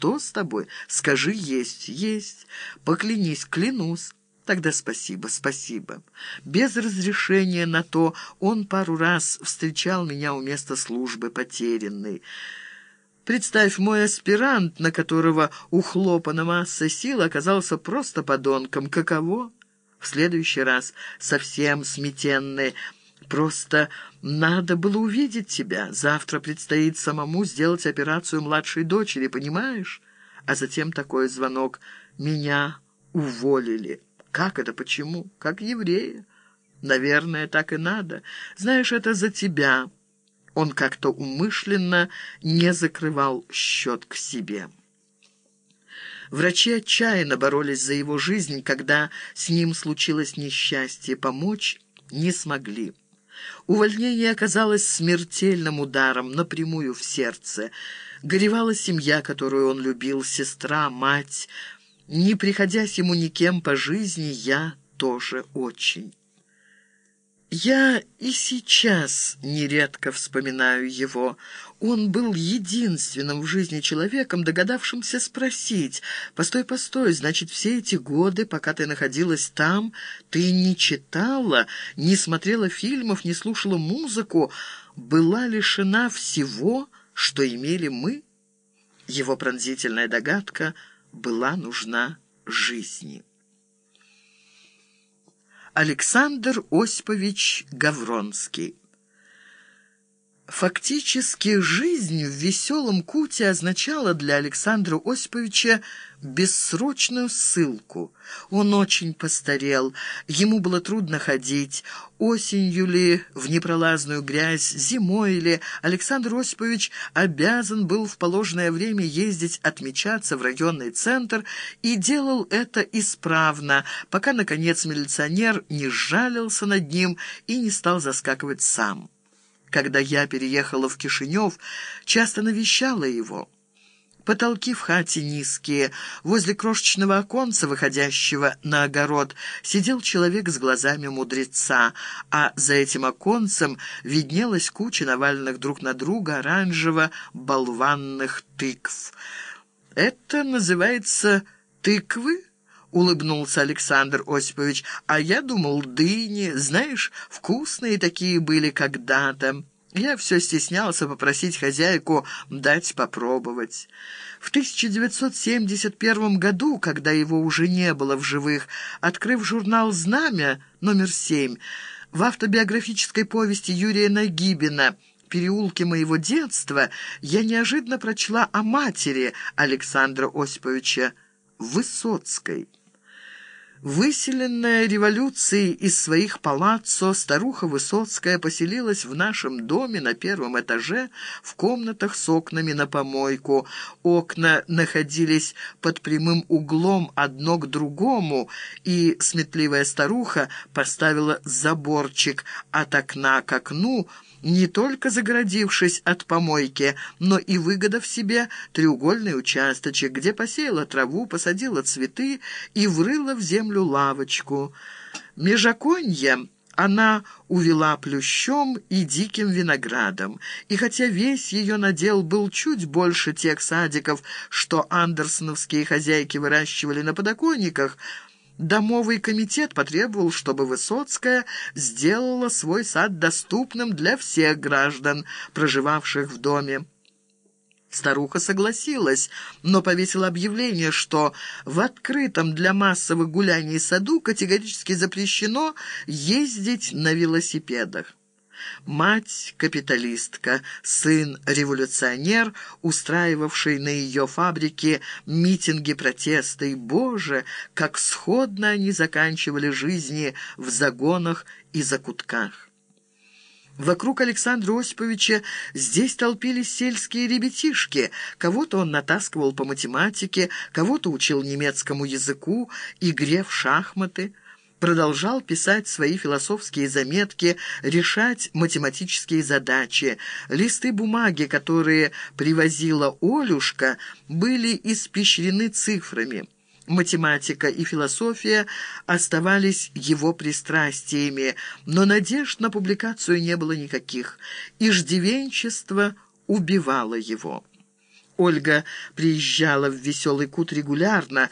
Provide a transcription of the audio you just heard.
что с тобой? Скажи, есть, есть. Поклянись, клянусь. Тогда спасибо, спасибо. Без разрешения на то он пару раз встречал меня у места службы потерянной. Представь, мой аспирант, на которого ухлопана масса сил, оказался просто подонком. Каково? В следующий раз совсем сметенный. Просто надо было увидеть тебя. Завтра предстоит самому сделать операцию младшей дочери, понимаешь? А затем такой звонок. Меня уволили. Как это, почему? Как еврея? Наверное, так и надо. Знаешь, это за тебя. Он как-то умышленно не закрывал счет к себе. Врачи отчаянно боролись за его жизнь, когда с ним случилось несчастье. Помочь не смогли. Увольнение оказалось смертельным ударом, напрямую в сердце. Горевала семья, которую он любил, сестра, мать. Не приходясь ему никем по жизни, я тоже очень. Я и сейчас нередко вспоминаю его. Он был единственным в жизни человеком, догадавшимся спросить. «Постой, постой, значит, все эти годы, пока ты находилась там, ты не читала, не смотрела фильмов, не слушала музыку, была лишена всего, что имели мы?» Его пронзительная догадка была нужна жизни. Александр Осипович Гавронский Фактически жизнь в веселом куте означала для Александра Осиповича бессрочную ссылку. Он очень постарел, ему было трудно ходить. Осенью ли в непролазную грязь, зимой ли, Александр Осипович обязан был в положенное время ездить отмечаться в районный центр и делал это исправно, пока, наконец, милиционер не сжалился над ним и не стал заскакивать сам. Когда я переехала в Кишинев, часто навещала его. Потолки в хате низкие. Возле крошечного оконца, выходящего на огород, сидел человек с глазами мудреца, а за этим оконцем виднелась куча наваленных друг на друга оранжево-болванных тыкв. «Это называется тыквы?» — улыбнулся Александр Осипович. «А я думал, дыни, знаешь, вкусные такие были когда-то». Я все стеснялся попросить хозяйку дать попробовать. В 1971 году, когда его уже не было в живых, открыв журнал «Знамя» номер 7, в автобиографической повести Юрия Нагибина «Переулки моего детства» я неожиданно прочла о матери Александра Осиповича Высоцкой. Выселенная революцией из своих палаццо, старуха Высоцкая поселилась в нашем доме на первом этаже в комнатах с окнами на помойку. Окна находились под прямым углом одно к другому, и сметливая старуха поставила заборчик от окна к окну, не только загородившись от помойки, но и выгодав себе треугольный участочек, где посеяла траву, посадила цветы и врыла в землю лавочку. Межаконье она увела плющом и диким виноградом, и хотя весь ее надел был чуть больше тех садиков, что андерсоновские хозяйки выращивали на подоконниках, Домовый комитет потребовал, чтобы Высоцкая сделала свой сад доступным для всех граждан, проживавших в доме. Старуха согласилась, но повесила объявление, что в открытом для массовых гуляний саду категорически запрещено ездить на велосипедах. Мать — капиталистка, сын — революционер, устраивавший на ее фабрике митинги протеста. И, боже, как сходно они заканчивали жизни в загонах и закутках. Вокруг Александра Осиповича здесь толпились сельские ребятишки. Кого-то он натаскивал по математике, кого-то учил немецкому языку, игре в шахматы продолжал писать свои философские заметки, решать математические задачи. Листы бумаги, которые привозила Олюшка, были испещрены цифрами. Математика и философия оставались его пристрастиями, но надежд на публикацию не было никаких. Иждивенчество убивало его. Ольга приезжала в «Веселый кут» регулярно,